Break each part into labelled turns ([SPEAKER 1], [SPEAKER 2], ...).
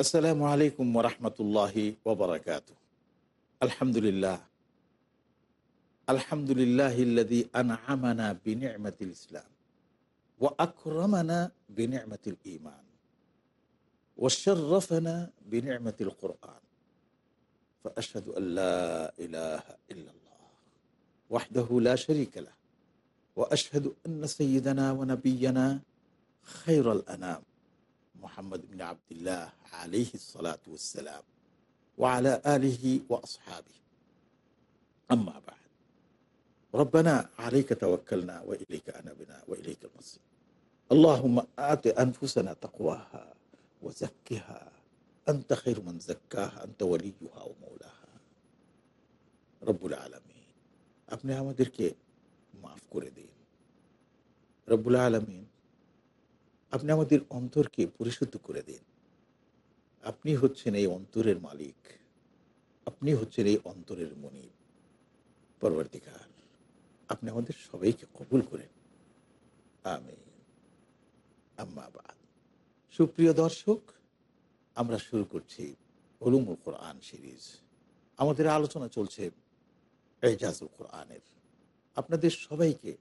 [SPEAKER 1] আসসালামু আলাইকুম ওরহমতুল্লাহি ওবরাকাত আলহামদুলিল্লাহ আলহামদুলিল্লাহিল্লাদি আনআমানা বিনিয়ামাতিল ইসলাম ওয়া আকরামানা বিনিয়ামাতিল ঈমান ওয়া শাররাফানা বিনিয়ামাতিল কুরআন فأشهد أن لا إله إلا الله وحده لا شريك له وأشهد أن سيدنا ونبينا خير الأنام محمد بن عبد الله عليه الصلاة والسلام وعلى آله وأصحابه أما بعد ربنا عليك توكلنا وإليك أنبنا وإليك المصير اللهم آت أنفسنا تقواها وزكها أنت خير من زكاها أنت وليها ومولاها رب العالمين আপনি আমাদেরকে মাফ করে দিন রব্বুল আলমিন আপনি আমাদের অন্তরকে পরিশুদ্ধ করে দিন। আপনি হচ্ছেন এই অন্তরের মালিক। আপনি হচ্ছেন এই অন্তরের মনিব। পরবর্তীকার, আপনি আমাদের সবাইকে কবুল করেন। আমি আম্মাবাদ সুপ্রিয় দর্শক, আমরা শুরু করছি হলুমুল কোরআন সিরিজ। আমাদের আলোচনা চলছে এজাজুল কোরআনের। আপনাদের সবাইকে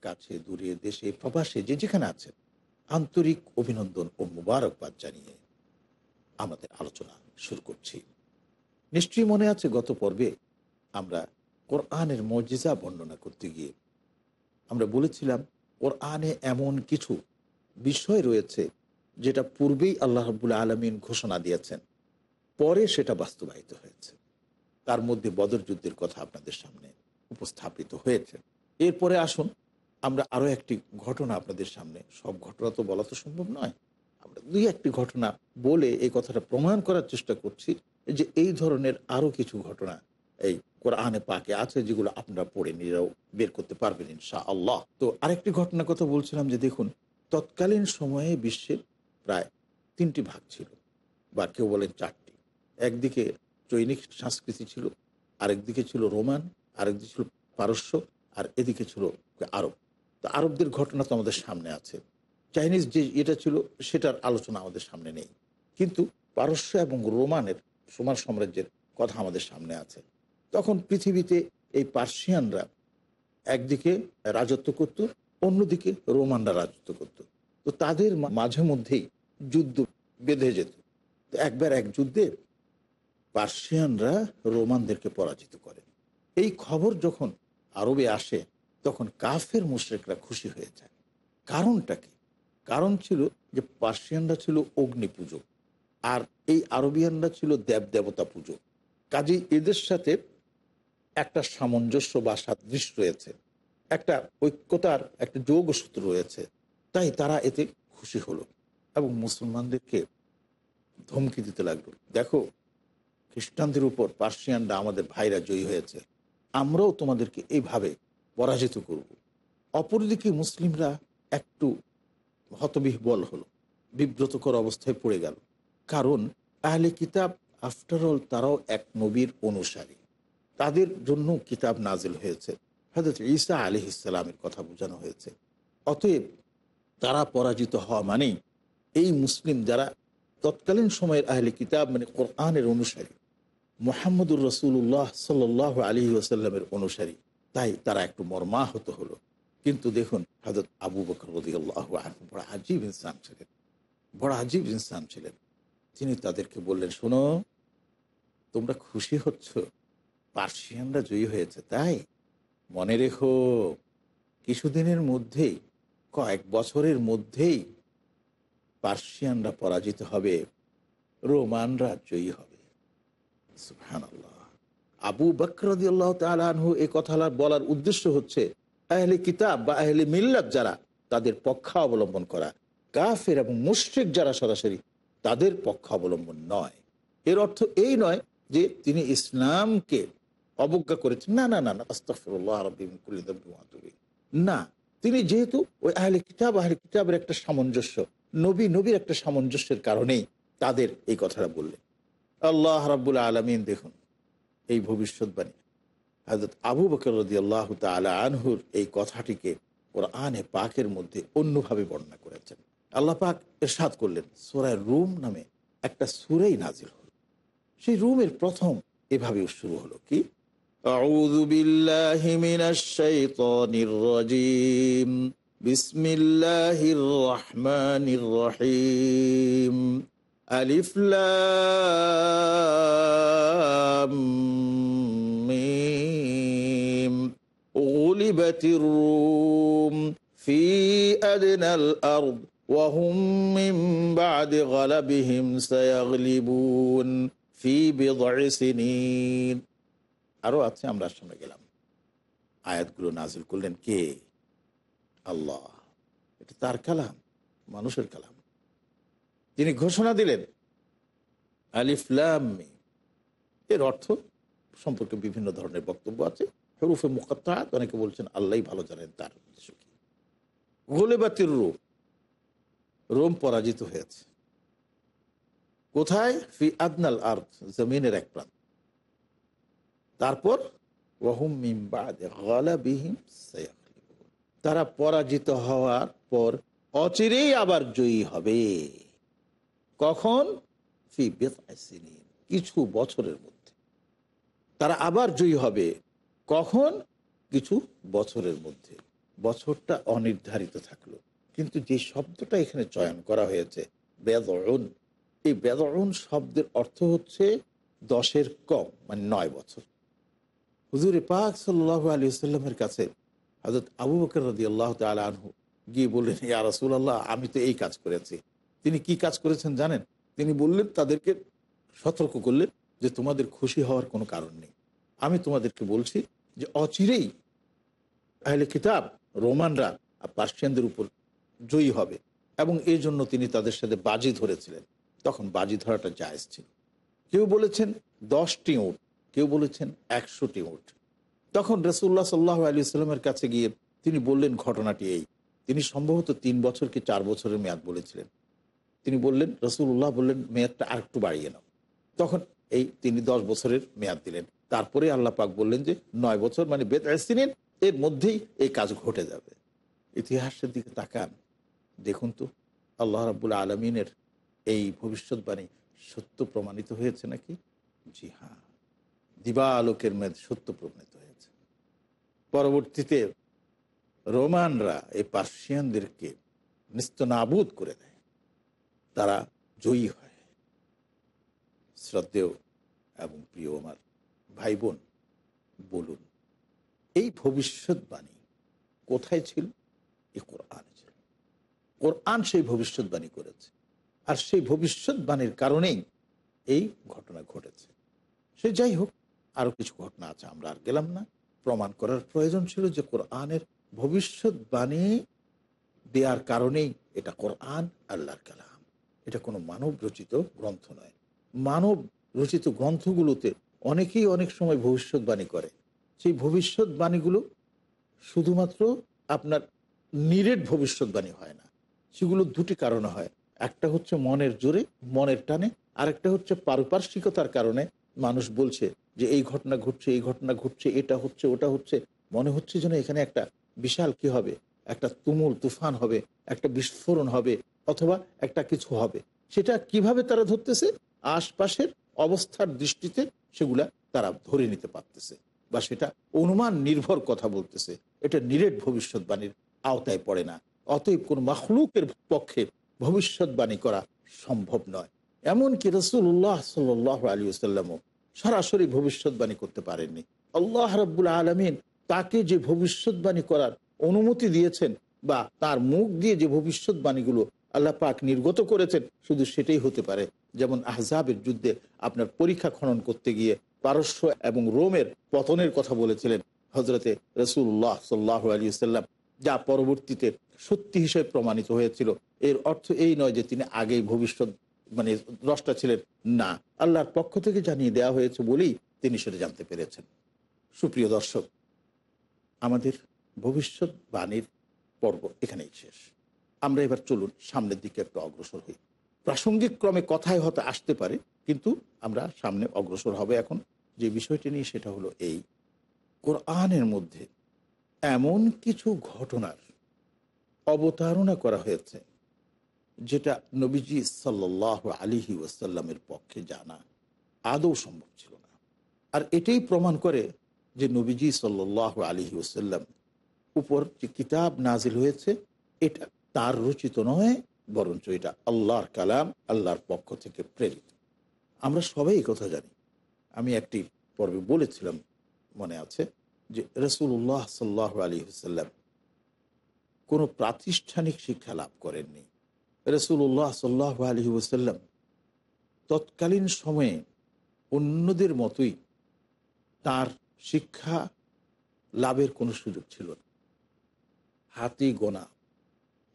[SPEAKER 1] কাছে, দূরে, দেশে, প্রবাসে, যে যেখানে আছেন আন্তরিক অভিনন্দন ও মুবারকবাদ জানিয়ে আমাদের আলোচনা শুরু করছি। নিশ্চয়ই মনে আছে গত পর্বে আমরা কোরআনের মর্যাদা বর্ণনা করতে গিয়ে আমরা বলেছিলাম, কোরআনে এমন কিছু বিষয় রয়েছে যেটা পূর্বেই আল্লাহ রবুল আলমিন ঘোষণা দিয়েছেন, পরে সেটা বাস্তবায়িত হয়েছে। তার মধ্যে বদর যুদ্ধের কথা আপনাদের সামনে উপস্থাপিত হয়েছে। এরপরে আসুন আমরা আরও একটি ঘটনা আপনাদের সামনে। সব ঘটনা তো বলা তো সম্ভব নয়। আমরা দুই একটি ঘটনা বলে এই কথাটা প্রমাণ করার চেষ্টা করছি যে এই ধরনের আরও কিছু ঘটনা এই কোরআনে পাকে আছে যেগুলো আপনারা পড়ে নিজেরাও বের করতে পারবেন ইনশা আল্লাহ তো আরেকটি ঘটনার কথা বলছিলাম যে দেখুন, তৎকালীন সময়ে বিশ্বের প্রায় তিনটি ভাগ ছিল বা কেউ বলেন চারটি। একদিকে চৈনিক সংস্কৃতি ছিল, আরেকদিকে ছিল রোমান, আরেকদিকে ছিল পারস্য, আর এদিকে ছিল আরব। তো আরবদের ঘটনা তো আমাদের সামনে আছে। চাইনিজ যে এটা ছিল, সেটার আলোচনা আমাদের সামনে নেই। কিন্তু পারস্য এবং রোমানের সোমার সাম্রাজ্যের কথা আমাদের সামনে আছে। তখন পৃথিবীতে এই পার্সিয়ানরা একদিকে রাজত্ব করত, অন্যদিকে রোমানরা রাজত্ব করত। তো তাদের মাঝে মধ্যেই যুদ্ধ বেঁধে যেত। তো একবার এক যুদ্ধে পার্সিয়ানরা রোমানদেরকে পরাজিত করে। এই খবর যখন আরবে আসে তখন কাফের মুশ্রেকরা খুশি হয়ে যায়। কারণটা কি? কারণ ছিল যে পার্সিয়ানরা ছিল অগ্নি পুজো আর এই আরবিয়ানরা ছিল দেব দেবতা পুজো। কাজেই এদের সাথে একটা সামঞ্জস্য বা সাদৃশ্য রয়েছে, একটা ঐক্যতার, একটা যোগসূত্র রয়েছে। তাই তারা এতে খুশি হলো এবং মুসলমানদেরকে ধমকি দিতে লাগল। দেখো, খ্রিস্টানদের উপর পার্সিয়ানরা আমাদের ভাইরা জয়ী হয়েছে, আমরাও তোমাদেরকে এইভাবে পরাজিত করব। অপরদিকে মুসলিমরা একটু হতবিহ্বল হলো, বিব্রতকর অবস্থায় পড়ে গেল। কারণ আহলে কিতাব আফটারঅল তারাও এক নবীর অনুসারী। তাদের জন্য কিতাব নাজিল হয়েছে। হয়তো ঈসা আলি ইসলামের কথা বোঝানো হয়েছে। অতএব তারা পরাজিত হওয়া মানেই এই মুসলিম যারা তৎকালীন সময়ের আহলে কিতাব মানে কোরআনের অনুসারী, মোহাম্মদুর রসুল্লাহ সাল আলী ওসাল্লামের অনুসারী তাই তারা একটু মর্মাহত হলো। কিন্তু দেখুন হজরত আবু বকর রদিয়াল্লাহ বড় আজীব ইনসান ছিলেন। বড় আজীব ইনসান ছিলেন। তিনি তাদেরকে বললেন, শোনো, তোমরা খুশি হচ্ছ? পার্সিয়ানরা জয়ী হয়েছে, তাই? মনে রেখো, কিছুদিনের মধ্যেই, কয়েক বছরের মধ্যেই পার্সিয়ানরা পরাজিত হবে, রোমানরা জয়ী হবে। সুবহানাল্লাহ। আবু বকরদি আল্লাহ তালু এ কথা বলার উদ্দেশ্য হচ্ছে, আহলে কিতাব বা আহলে মিল্লাত যারা, তাদের পক্ষ অবলম্বন করা। কাফের এবং মুশ্রিক যারা সরাসরি, তাদের পক্ষ অবলম্বন নয়। এর অর্থ এই নয় যে তিনি ইসলামকে অবজ্ঞা করেছেন। না না না না ইলাইহি। না, তিনি যেহেতু ওই আহলে কিতাব, আহলে কিতাবের একটা সামঞ্জস্য, নবী নবীর একটা সামঞ্জস্যের কারণেই তাদের এই কথাটা বললেন। আল্লাহ রাব্বুল আলমিন দেখুন এই ভবিষ্যৎবাণী হাজরত আবু বকর রদি আল্লাহ তালা আনহুর এই কথাটিকে কোরআনে পাকের মধ্যে অন্যভাবে বর্ণনা করেছেন আল্লাহ পাক এরশাদ করলেন সোরায় রুম নামে একটা সুরেই নাজিল হল সেই রুমের প্রথম এভাবে শুরু হলো কি أعوذ بالله من الشيطان الرجيم بسم الله الرحمن الرحيم ألف لام ميم غلبت الروم في أدنى الأرض وهم من بعد غلبهم سيغلبون في بضع سنين আরো আছে আমরা সামনে গেলাম আয়াতগুলো নাজিল করলেন কে আল্লাহ এটা তার কালাম মানুষের কালাম তিনি ঘোষণা দিলেন আলিফলাম এর অর্থ সম্পর্কে বিভিন্ন ধরনের বক্তব্য আছে। হরুফে মুকাত্তাত, অনেকে বলছেন আল্লাহ ভালো জানেন, তার উদ্দেশ্য কি। গোলেবাতির রোম রোম পরাজিত হয়েছে। কোথায়? ফি আদনাল আর্থ জমিনের এক প্রান্ত। তারপর। তারা পরাজিত হওয়ার পর অচিরেই আবার জয়ী হবে। কখন? কিছু বছরের মধ্যে। তারা আবার জয়ী হবে কখন? কিছু বছরের মধ্যে। বছরটা অনির্ধারিত থাকল। কিন্তু যে শব্দটা এখানে চয়ন করা হয়েছে বেদরুন এই বেদরুন শব্দের অর্থ হচ্ছে দশের কম মানে নয় বছর। হুজুর পাক সাল্লাহ আলী সাল্লামের কাছে হজরত আবু বকর রদি আল্লাহ আনহু গিয়ে বললেন, ইয়া রাসুল আল্লাহ আমি তো এই কাজ করেছি। তিনি কি কাজ করেছেন জানেন? তিনি বললেন, তাদেরকে সতর্ক করলেন যে তোমাদের খুশি হওয়ার কোনো কারণ নেই। আমি তোমাদেরকে বলছি যে অচিরেই আহলে কিতাব রোমানরা পার্সিয়ানদের উপর জয়ী হবে এবং এই জন্য তিনি তাদের সাথে বাজি ধরেছিলেন। তখন বাজি ধরাটা জায়েজ ছিল। কেউ বলেছেন দশটি উট, কেউ বলেছেন একশোটি উট। তখন রসুল্লাহ সাল্লাহ আলী সাল্লামের কাছে গিয়ে তিনি বললেন, ঘটনাটি এই। তিনি সম্ভবত তিন বছর কি চার বছরের মেয়াদ বলেছিলেন। তিনি বললেন রসুল্লাহ বললেন, মেয়াদটা আর একটু বাড়িয়ে নাও। তখন এই তিনি দশ বছরের মেয়াদ দিলেন। তারপরে আল্লাহ পাক বললেন যে, নয় বছর মানে বেদ আসছিলেন এর মধ্যেই এই কাজ ঘটে যাবে। ইতিহাসের দিকে তাকান। দেখুন তো, আল্লাহ রাবুল আলমিনের এই ভবিষ্যৎবাণী সত্য প্রমাণিত হয়েছে নাকি? জি হ্যাঁ। দিবা আলোকের মেদ সত্য প্রমাণিত হয়েছে। পরবর্তীতে রোমানরা এই পার্সিয়ানদেরকে নিস্তনাবুদ করে দেয়। তারা জয়ী হয়। শ্রদ্ধেয় এবং প্রিয় আমার ভাই বোন বলুন, এই ভবিষ্যৎবাণী কোথায় ছিল? এ কোরআনে ছিল। কোরআন সেই ভবিষ্যৎবাণী করেছে। আর সেই ভবিষ্যৎবাণীর কারণেই এই ঘটনা ঘটেছে। সে যাই হোক, আরও কিছু ঘটনা আছে, আমরা আর গেলাম না। প্রমাণ করার প্রয়োজন ছিল যে কোরআনের ভবিষ্যৎবাণী দেওয়ার কারণেই এটা কোরআন আল্লাহর কালাম। এটা কোনো মানব রচিত গ্রন্থ নয়। মানব রচিত গ্রন্থগুলোতে অনেকেই অনেক সময় ভবিষ্যৎবাণী করে। সেই ভবিষ্যৎবাণীগুলো শুধুমাত্র আপনার নিরেট ভবিষ্যৎবাণী হয় না। সেগুলো দুটি কারণে হয়। একটা হচ্ছে মনের জোরে, মনের টানে, আরেকটা হচ্ছে পারিপার্শ্বিকতার কারণে মানুষ বলছে যে এই ঘটনা ঘটছে, এই ঘটনা ঘটছে, এটা হচ্ছে, ওটা হচ্ছে। মনে হচ্ছে যেন এখানে একটা বিশাল কি হবে? একটা তুমুল তুফান হবে, একটা বিস্ফোরণ হবে অথবা একটা কিছু হবে। সেটা কীভাবে তারা ধরতেছে? আশপাশের অবস্থার দৃষ্টিতে সেগুলা তারা ধরে নিতে পারতেছে বা সেটা অনুমান নির্ভর কথা বলতেছে। এটা নিরেট ভবিষ্যৎবাণীর আওতায় পড়ে না। অতএব কোন মখলুকের পক্ষে ভবিষ্যৎবাণী করা সম্ভব নয়। এমনকি রসুল্লাহ সাল আলী সাল্লামও সরাসরি ভবিষ্যৎবাণী করতে পারেননি। আল্লাহ রব্বুল আলমিন তাকে যে ভবিষ্যৎবাণী করার অনুমতি দিয়েছেন বা তার মুখ দিয়ে যে ভবিষ্যৎবাণীগুলো আল্লাহ পাক নির্গত করেছেন, শুধু সেটাই হতে পারে। যেমন আহজাবের যুদ্ধে আপনার পরীক্ষা খনন করতে গিয়ে পারস্য এবং রোমের পতনের কথা বলেছিলেন হজরতে রসুল্লাহ সাল্লাহ আলী সাল্লাম যা পরবর্তীতে সত্যি হিসেবে প্রমাণিত হয়েছিল। এর অর্থ এই নয় যে তিনি আগেই ভবিষ্যৎ মানে দ্রষ্টা ছিলেন। না, আল্লাহর পক্ষ থেকে জানিয়ে দেওয়া হয়েছে বলেই তিনি সেটা জানতে পেরেছেন। সুপ্রিয় দর্শক, আমাদের ভবিষ্যৎবাণীর পর্ব এখানেই শেষ। আমরা এবার চলুন সামনের দিকে একটু অগ্রসর হই। প্রাসঙ্গিক ক্রমে কথায় হয়তো আসতে পারে, কিন্তু আমরা সামনে অগ্রসর হবে এখন। যে বিষয়টি নিয়ে সেটা হলো এই। কোরআনের মধ্যে এমন কিছু ঘটনার অবতারণা করা হয়েছে, যেটা নবীজি সাল্লাহ আলিহি ওয়াসাল্লামের পক্ষে জানা আদৌ সম্ভব ছিল না। আর এটাই প্রমাণ করে যে নবীজি সাল্লাহ আলিহি ওসাল্লাম উপর যে কিতাব নাজিল হয়েছে, এটা তার রচিত নয় বরঞ্চ এটা আল্লাহর কালাম, আল্লাহর পক্ষ থেকে প্রেরিত। আমরা সবাই কথা জানি। আমি একটি পর্বে বলেছিলাম, মনে আছে, যে রসুল্লাহ সাল্লাহ আলী হুসাল্লাম কোনো প্রাতিষ্ঠানিক শিক্ষা লাভ করেননি। রসুল্লাহ সাল্লাহ আলী হুসাল্লাম তৎকালীন সময়ে অন্যদের মতোই তার শিক্ষা লাভের কোনো সুযোগ ছিল না। হাতি, গোনা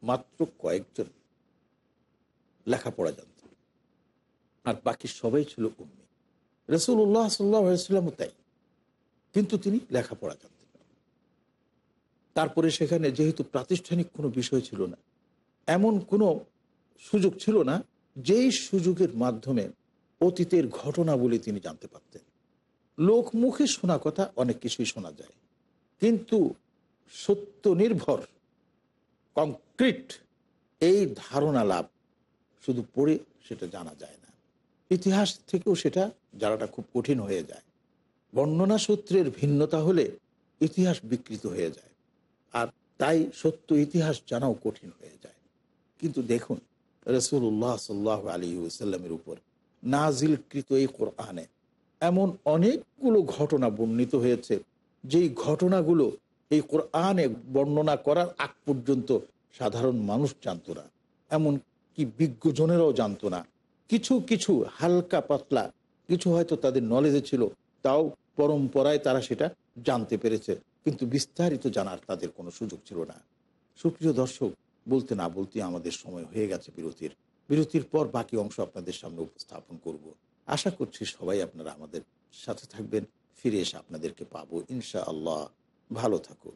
[SPEAKER 1] মাত্র কয়েকজন লেখাপড়া জানত আর বাকি সবাই ছিল উম্মি। রসুল্লাহ সাল্লাহামও তাই। কিন্তু তিনি লেখাপড়া জানতেন তারপরে সেখানে যেহেতু প্রাতিষ্ঠানিক কোনো বিষয় ছিল না, এমন কোনো সুযোগ ছিল না, যেই সুযোগের মাধ্যমে অতীতের ঘটনাবলী তিনি জানতে পারতেন। লোক মুখে শোনা কথা অনেক কিছুই শোনা যায়। কিন্তু সত্য নির্ভর কংক্রিট এই ধারণা লাভ শুধু পড়ে সেটা জানা যায় না। ইতিহাস থেকেও সেটা জানাটা খুব কঠিন হয়ে যায়। বর্ণনা সূত্রের ভিন্নতা হলে ইতিহাস বিকৃত হয়ে যায়। আর তাই সত্য ইতিহাস জানাও কঠিন হয়ে যায়। কিন্তু দেখুন রসুল্লাহ সাল্লাহ আলী সাল্লামের উপর নাজিলকৃত এই কোরআনে এমন অনেকগুলো ঘটনা বর্ণিত হয়েছে। যেই ঘটনাগুলো এই কোরআনে বর্ণনা করার আগ পর্যন্ত সাধারণ মানুষ জানত না, এমন কি বিজ্ঞজনেরাও জানতো না। কিছু কিছু হালকা পাতলা, কিছু হয়তো তাদের নলেজে ছিল, তাও পরম্পরায় তারা সেটা জানতে পেরেছে, কিন্তু বিস্তারিত জানার তাদের কোনো সুযোগ ছিল না। সুপ্রিয় দর্শক, বলতে না বলতে আমাদের সময় হয়ে গেছে বিরতির। বিরতির পর বাকি অংশ আপনাদের সামনে উপস্থাপন করব। আশা করছি সবাই আপনারা আমাদের সাথে থাকবেন, ফিরে এসে আপনাদেরকে পাবো ইনশা আল্লাহ ভালো থাকুন।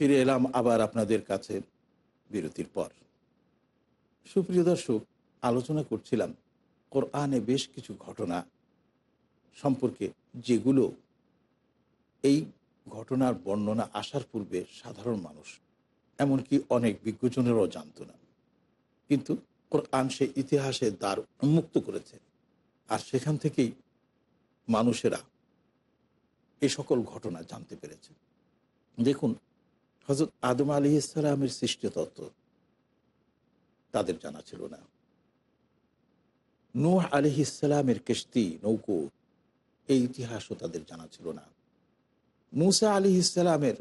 [SPEAKER 1] ফিরে এলাম আবার আপনাদের কাছে বিরতির পর। সুপ্রিয় দর্শক, আলোচনা করছিলাম কোরআনে বেশ কিছু ঘটনা সম্পর্কে, যেগুলো এই ঘটনার বর্ণনা আসার পূর্বে সাধারণ মানুষ, এমনকি অনেক বিজ্ঞজনেরও জানত না। কিন্তু কোরআন সে ইতিহাসে দ্বার উন্মুক্ত করেছে। আর সেখান থেকেই মানুষেরা এ সকল ঘটনা জানতে পেরেছে। দেখুন হজরত আদম আলী ইসলামের সৃষ্টি তত্ত্ব তাদের জানা ছিল না। নূহ আলী ইসলামের কেস্তি নৌকো এই ইতিহাসও তাদের জানা ছিল না। মুসা আলী ইসলামের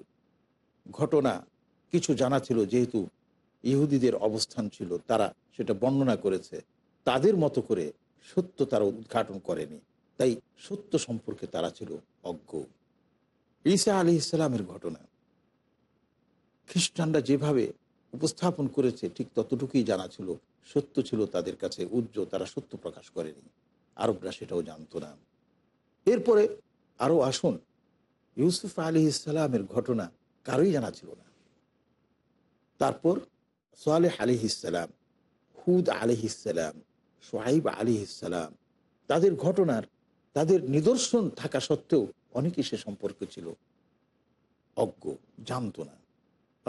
[SPEAKER 1] ঘটনা কিছু জানা ছিল, যেহেতু ইহুদিদের অবস্থান ছিল, তারা সেটা বর্ণনা করেছে। তাদের মতো করে সত্য তারা উদ্ঘাটন করেনি, তাই সত্য সম্পর্কে তারা ছিল অজ্ঞ। ঈসা আলী ইসলামের ঘটনা। খ্রিস্টানরা যেভাবে উপস্থাপন করেছে, ঠিক ততটুকুই জানা ছিল, সত্য ছিল তাদের কাছে উজ্জ্বল তারা সত্য প্রকাশ করেনি। আরবরা সেটাও জানতো না। এরপরে আরও আসুন, ইউসুফ আলী ইসলামের ঘটনা কারোই জানা ছিল না। তারপর সোয়ালেহ আলী ইসলাম হুদ আলী ইসলাম সোহাইব আলী ইসলাম তাদের ঘটনার, তাদের নিদর্শন থাকা সত্ত্বেও অনেকেই সে সম্পর্কে ছিল অজ্ঞ, জানতো না।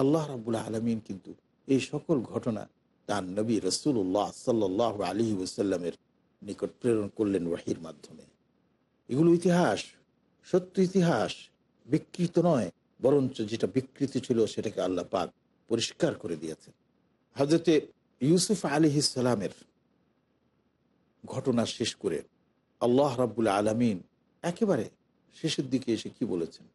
[SPEAKER 1] আল্লাহ রাবুল আলমিন কিন্তু এই সকল ঘটনা তার নবী রসুল্লাহ সাল্লাহ আলী ওসাল্লামের নিকট প্রেরণ করলেন ওয়াহির মাধ্যমে। এগুলো ইতিহাস, সত্য ইতিহাস, বিকৃত নয়, বরঞ্চ যেটা বিকৃতি ছিল সেটাকে আল্লাহ পাক পরিষ্কার করে দিয়েছেন। হজরতে ইউসুফ আলী ইসালামের ঘটনা শেষ করে আল্লাহ রাবুল আলমিন একেবারে শেষের দিকে এসে কি বলেছেন?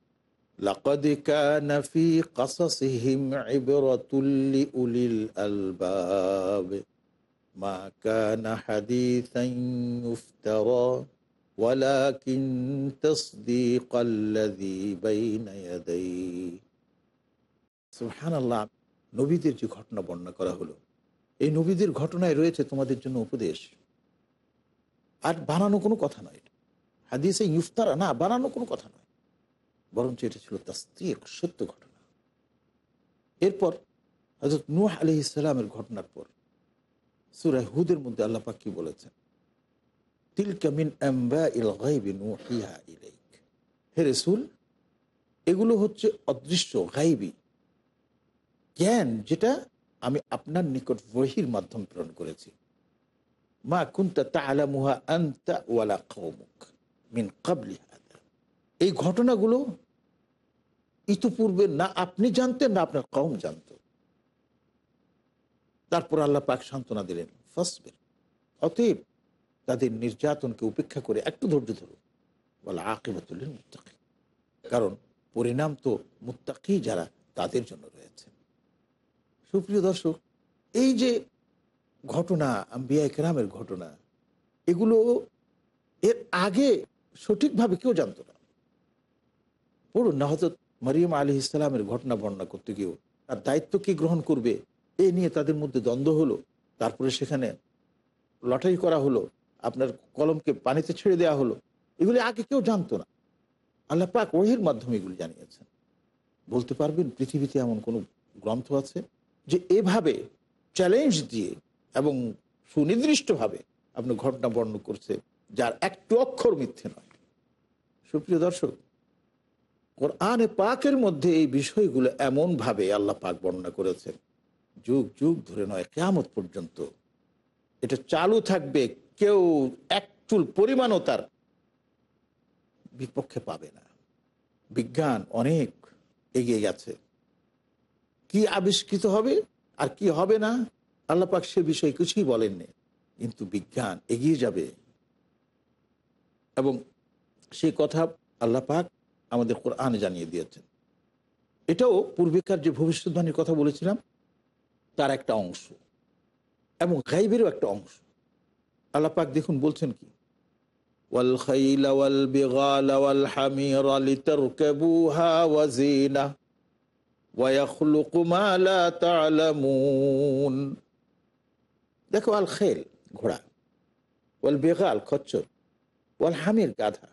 [SPEAKER 1] لقد كان في قصصهم عبرة لأولي الألباب ما كان حديثا يفترى ولكن تصديق الذي بين يديه সুবহান আল্লাহ নবীদের যে ঘটনা বর্ণনা করা হলো এই নবীদের ঘটনায় রয়েছে তোমাদের জন্য উপদেশ আর বানানো কোনো কথা নয় হাদিসে ইফতারা না বানানো কোনো কথা নয় বরঞ্চ এটা ছিল তাস্তিক সত্য ঘটনা। এরপর হজরত নূহ আলি ইসলামের ঘটনার পর সুরাহ হুদের মধ্যে আল্লাহ পাক কি বলেছেন? তিলকা মিন আম্বা ইল গাইবি ইলাইক। হে রাসূল, এগুলো হচ্ছে অদৃশ্য গাইবি জ্ঞান যেটা আমি আপনার নিকট বহির মাধ্যম প্রেরণ করেছি। মা কুনতা তাআলামুহা আনতা ওয়ালা কওমুক মিন কাবলি এই ঘটনাগুলো ইতিপূর্বে না আপনি জানতেন, না আপনার কম জানত। তারপর আল্লাহ পাক সান্ত্বনা দিলেন, ফসবের অতএব তাদের নির্যাতনকে উপেক্ষা করে একটু ধৈর্য ধরো বলে আকিবাতুল্লিন মুত্তাকি কারণ পরিণাম তো মুত্তাকি যারা, তাদের জন্য রয়েছে। সুপ্রিয় দর্শক, এই যে ঘটনা, আম্বিয়া একরামের ঘটনা, এগুলো এর আগে সঠিকভাবে কেউ জানতো না। পড়ুন না হজরত মরিয়ম আলী ইসলামের ঘটনা বর্ণনা করতে গিয়েও তার দায়িত্ব কি গ্রহণ করবে এই নিয়ে তাদের মধ্যে দ্বন্দ্ব হলো। তারপরে সেখানে লটারি করা হলো, আপনার কলমকে পানিতে ছেড়ে দেওয়া হলো। এগুলি আগে কেউ জানতো না। আল্লাহ পাক ওহির মাধ্যমে এগুলি জানিয়েছেন। বলতে পারবেন, পৃথিবীতে এমন কোনো গ্রন্থ আছে যে এভাবে চ্যালেঞ্জ দিয়ে এবং সুনির্দিষ্টভাবে আপনি ঘটনা বর্ণনা করছে, যার একটু অক্ষর মিথ্যে নয়। সুপ্রিয় দর্শক কোরআনে পাকের মধ্যে এই বিষয়গুলো এমনভাবে আল্লাহ পাক বর্ণনা করেছেন, যুগ যুগ ধরে নয়, কেয়ামত পর্যন্ত। এটা চালু থাকবে, কেউ এক চুল পরিমাণও তার বিপক্ষে পাবে না। বিজ্ঞান অনেক এগিয়ে গেছে। কি আবিষ্কৃত হবে আর কি হবে না, আল্লাহ পাক সে বিষয়ে কিছুই বলেননি, কিন্তু বিজ্ঞান এগিয়ে যাবে। এবং সেই কথা আল্লাহ পাক আমাদের কোরআনে জানিয়ে দিয়েছেন। এটাও পূর্বেকার যে ভবিষ্যৎবাণীর কথা বলেছিলাম, তার একটা অংশ এবং গাইবেরও একটা অংশ। আল্লাপাক দেখুন বলছেন কি? দেখো আল খেল, ঘোড়া। ওয়াল বেগাল, খচ্চর। ওয়াল হামির, গাধা।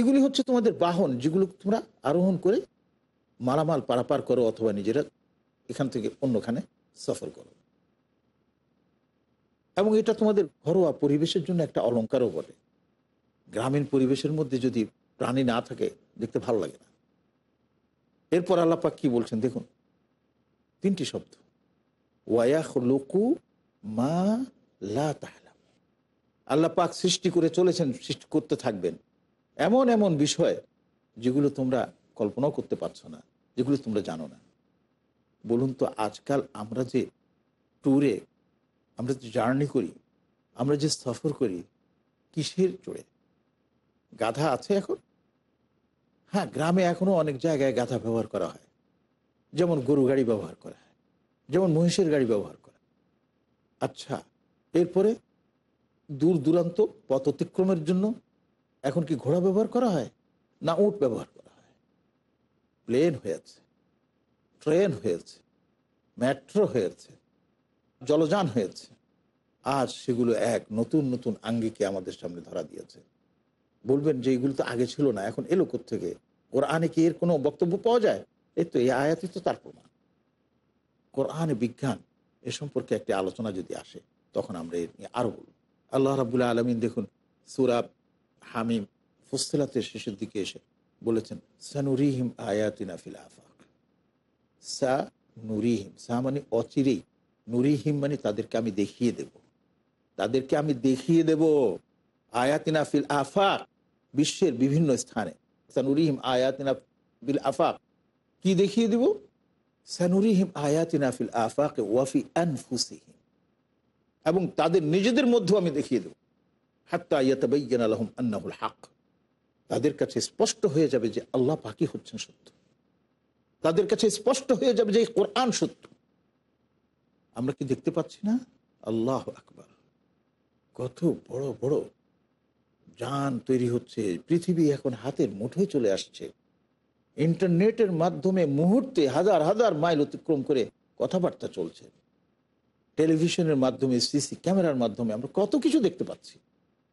[SPEAKER 1] এগুলি হচ্ছে তোমাদের বাহন যেগুলো তোমরা আরোহণ করে মালামাল পারাপার করো অথবা নিজেরা এখান থেকে অন্যখানে সফর করো। এবং এটা তোমাদের ঘরোয়া পরিবেশের জন্য একটা অলঙ্কারও বটে। গ্রামীণ পরিবেশের মধ্যে যদি প্রাণী না থাকে, দেখতে ভালো লাগে না। এরপর আল্লাপাক কি বলছেন দেখুন, তিনটি শব্দ। ওয়ায়াখ লোকু মা লা তাহলাম আল্লাহ পাক সৃষ্টি করে চলেছেন, সৃষ্টি করতে থাকবেন। এমন এমন বিষয় যেগুলো তোমরা কল্পনাও করতে পারছ না, যেগুলো তোমরা জানো না। বলুন তো, আজকাল আমরা যে ট্যুরে আমরা যে জার্নি করি, আমরা যে সফর করি, কিসের চড়ে গাধা আছে এখন? হ্যাঁ গ্রামে এখনও অনেক জায়গায় গাধা ব্যবহার করা হয়। যেমন গরু গাড়ি ব্যবহার করা হয়, যেমন মহিষের গাড়ি ব্যবহার করা আচ্ছা এরপরে দূর দূরান্ত পথ অতিক্রমের জন্য এখন কি ঘোড়া ব্যবহার করা হয়? না উট ব্যবহার করা হয়? প্লেন হয়েছে, ট্রেন হয়েছে, মেট্রো হয়েছে, জলযান হয়েছে। আজ সেগুলো এক নতুন নতুন আঙ্গিকে আমাদের সামনে ধরা দিয়েছে। বলবেন যে এগুলো তো আগে ছিল না, এখন এলো থেকে কোরআনে কি এর কোনো বক্তব্য পাওয়া যায়? এই তো, এই আয়াতই তো তার প্রমাণ। কোরআনে বিজ্ঞান এ সম্পর্কে একটি আলোচনা যদি আসে, তখন আমরা এর নিয়ে আরও বলব। আল্লাহ রাবুল্লাহ আলমিন দেখুন সুরাব হামিম ফুস্তলাতের শেষের দিকে এসে বলেছেন, সানুরিহিম আয়াতিনা ফিল আফাক। সা নুরিহিম, সা মানে অচিরেই। নুরিহিম মানে তাদেরকে আমি দেখিয়ে দেব। তাদেরকে আমি দেখিয়ে দেব আয়াতিনা ফিল আফাক বিশ্বের বিভিন্ন স্থানে। সানুরিহিম আয়াতিনা ফিল আফাক কি দেখিয়ে দেব? সানুরিহিম আয়াতিনা ফিল আফাক ওয়াফি আনফুসিহিম। এবং তাদের নিজেদের মধ্যেও আমি দেখিয়ে দেব। হাত্তা ইয়াতাবাইয়ান আলহম আন্নাহুল হক। তাদের কাছে স্পষ্ট হয়ে যাবে যে আল্লাহ পাকি হচ্ছেন সত্য। তাদের কাছে স্পষ্ট হয়ে যাবে যে কোরআন সত্য। আমরা কি দেখতে পাচ্ছি না? আল্লাহ আকবার। কত বড় বড় যান তৈরি হচ্ছে। পৃথিবী এখন হাতের মুঠোয় চলে আসছে। ইন্টারনেটের মাধ্যমে মুহূর্তে হাজার হাজার মাইল অতিক্রম করে কথাবার্তা চলছে। টেলিভিশনের মাধ্যমে, সিসি ক্যামেরার মাধ্যমে আমরা কত কিছু দেখতে পাচ্ছি।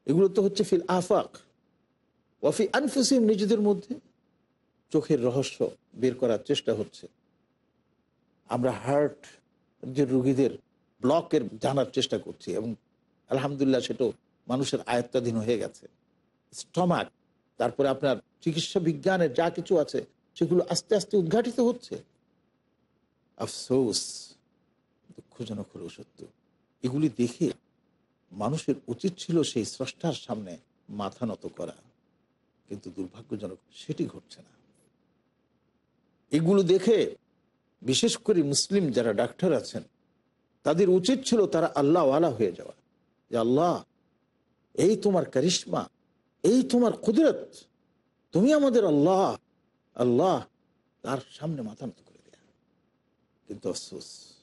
[SPEAKER 1] এগুলো তো হচ্ছে ফিল আফাক। ওয়াফি আনফুসিম নিজেদের মধ্যে চোখের রহস্য বের করার চেষ্টা হচ্ছে। আমরা হার্ট যে রুগীদের ব্লকের জানার চেষ্টা করছি এবং আলহামদুলিল্লাহ সেটাও মানুষের আয়ত্তাধীন হয়ে গেছে। স্টমাক, তারপরে আপনার চিকিৎসা বিজ্ঞানের যা কিছু আছে, সেগুলো আস্তে আস্তে উদ্ঘাটিত হচ্ছে। আফসোস, দুঃখজনক হলেও সত্য। এগুলি দেখে মানুষের উচিত ছিল সেই স্রষ্টার সামনে মাথা নত করা। কিন্তু দুর্ভাগ্যজনক সেটি ঘটছে না। এগুলো দেখে বিশেষ করে মুসলিম যারা ডাক্তার আছেন, তাদের উচিত ছিল তারা আল্লাহ আলা হয়ে যাওয়া। যে আল্লাহ, এই তোমার কারিশ্মা, এই তোমার কুদরত, তুমি আমাদের আল্লাহ আল্লাহ তার সামনে মাথা নত করে দেয়া। কিন্তু আফসোস,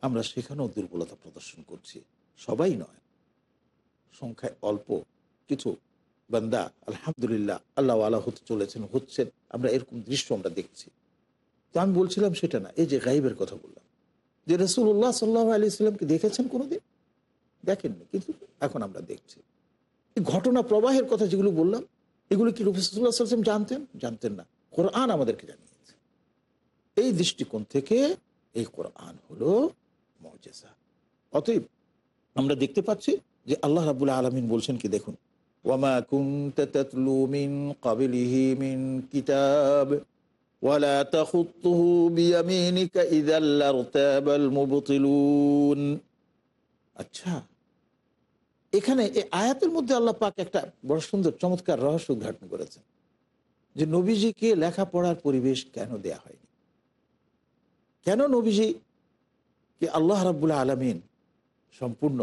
[SPEAKER 1] আমরা সেখানেও দুর্বলতা প্রদর্শন করছি। সবাই নয় সংখ্যায় অল্প কিছু বান্দা, আলহামদুলিল্লাহ, আল্লাহ আল্লাহ হতে চলেছেন, হচ্ছেন। আমরা এরকম দৃশ্য আমরা দেখছি। তো আমি বলছিলাম সেটা না, এই যে গাইবের কথা বললাম। যে রসুল্লাহ সাল্লাহ আলি ইসলামকে দেখেছেন কোনোদিন? দেখেননি, কিন্তু এখন আমরা দেখছি। ঘটনা প্রবাহের কথা যেগুলো বললাম, এগুলো কি রফিসুল্লাহ সাল্লাম জানতেন? জানতেন না। কোরআন আমাদেরকে জানিয়েছে। এই দৃষ্টিকোণ থেকে এই কোরআন হলো মজেসা অতএব আমরা দেখতে পাচ্ছি যে আল্লাহ রাবুল আলমিন বলছেন কি দেখুন। ওয়ামা তাতলু মিন ক্বাবলিহি মিন কিতাব, ওয়ালা তাখুত্তুহু বিয়ামিনিকা ইযাল লারতাবাল মুবতিলুন। আচ্ছা এখানে এই আয়াতের মধ্যে আল্লাহ পাক একটা বড় সুন্দর চমৎকার রহস্য উদ্ঘাটন করেছেন। যে নবীজিকে লেখাপড়ার পরিবেশ কেন দেয়া হয়নি? কেন নবীজি কে আল্লাহ রাবুল্লাহ আলমিন সম্পূর্ণ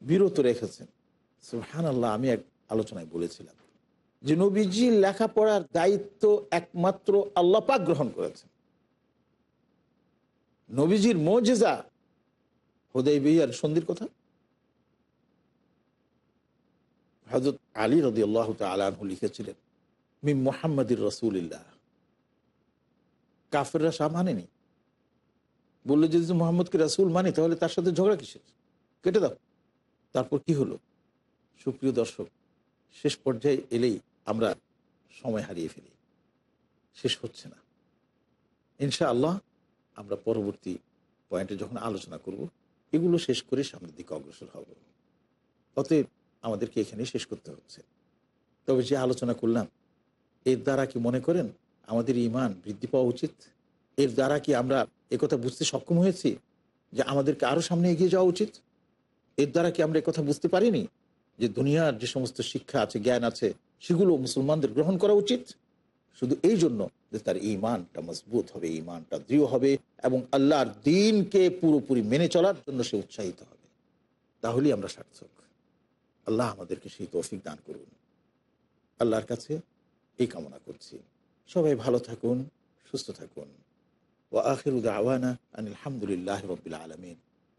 [SPEAKER 1] বিরত রেখেছেন। সুহান আল্লাহ আমি এক আলোচনায় বলেছিলাম যে নবীজি লেখাপড়ার দায়িত্ব একমাত্র আল্লাহ পাক গ্রহণ করেছেন। নবীজির মজেজা হোদাই বিহার সন্ধির কথা? হজরত আলী রদি আল্লাহ আলহু লিখেছিলেন মি মোহাম্মদুর রসুলিল্লাহ। কাফেররা সা মানেনি। বলল যদি মোহাম্মদকে রাসুল মানি, তাহলে তার সাথে ঝগড়া কিসের? কেটে দাও। তারপর কি হলো? সুপ্রিয় দর্শক, শেষ পর্যায়ে এলেই আমরা সময় হারিয়ে ফেলি। শেষ হচ্ছে না। ইনশা আল্লাহ আমরা পরবর্তী পয়েন্টে যখন আলোচনা করব, এগুলো শেষ করে সামনের দিকে অগ্রসর হব। অতএব আমাদেরকে এখানে শেষ করতে হচ্ছে। তবে যে আলোচনা করলাম, এর দ্বারা কি মনে করেন আমাদের ইমান বৃদ্ধি পাওয়া উচিত? এর দ্বারা কি আমরা একথা বুঝতে সক্ষম হয়েছি যে আমাদেরকে আরও সামনে এগিয়ে যাওয়া উচিত? এর দ্বারা কি আমরা কথা বুঝতে পারিনি? যে দুনিয়ার যে সমস্ত শিক্ষা আছে, জ্ঞান আছে, সেগুলো মুসলমানদের গ্রহণ করা উচিত? শুধু এই জন্য যে তার ইমানটা মজবুত হবে ইমানটা দৃঢ় হবে এবং আল্লাহর দিনকে পুরোপুরি মেনে চলার জন্য সে উৎসাহিত হবে। তাহলেই আমরা সার্থক। আল্লাহ আমাদেরকে সেই তৌফিক দান করুন। আল্লাহর কাছে এই কামনা করছি। সবাই ভালো থাকুন, সুস্থ থাকুন। ও আখির আওয়ানা আনিল রবিল আলমিন।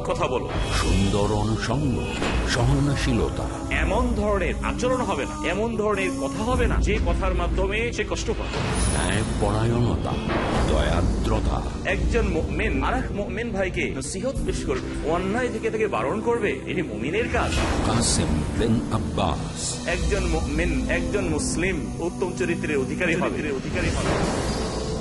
[SPEAKER 2] সঠিক কথা বলো।
[SPEAKER 3] সুন্দর অনুষঙ্গ সহনশীলতা।
[SPEAKER 2] এমন ধরনের আচরণ হবে না। এমন ধরনের কথা হবে না যে কথার মাধ্যমে সে কষ্ট পাবে
[SPEAKER 3] পরায়ণতা দয়াদ্রতা।
[SPEAKER 2] একজন মেন আর এক মেন ভাইকে নসিহত পেশ করবে অন্যায় থেকে থেকে বারণ করবে এটি মুমিনের কাজ।
[SPEAKER 3] কাসেম বিন আব্বাস।
[SPEAKER 2] একজন মেন একজন মুসলিম উত্তম চরিত্রের অধিকারী হবে। অধিকারী হবে।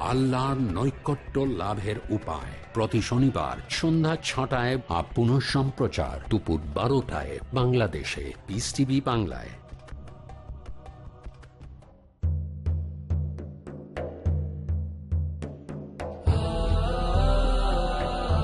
[SPEAKER 3] আল্লাহর নৈকট্য লাভের উপায়। প্রতি শনিবার সন্ধ্যা ছটায় আপ পুনঃ সম্প্রচার দুপুর বারোটায় বাংলাদেশে। পিস টিভি বাংলায়।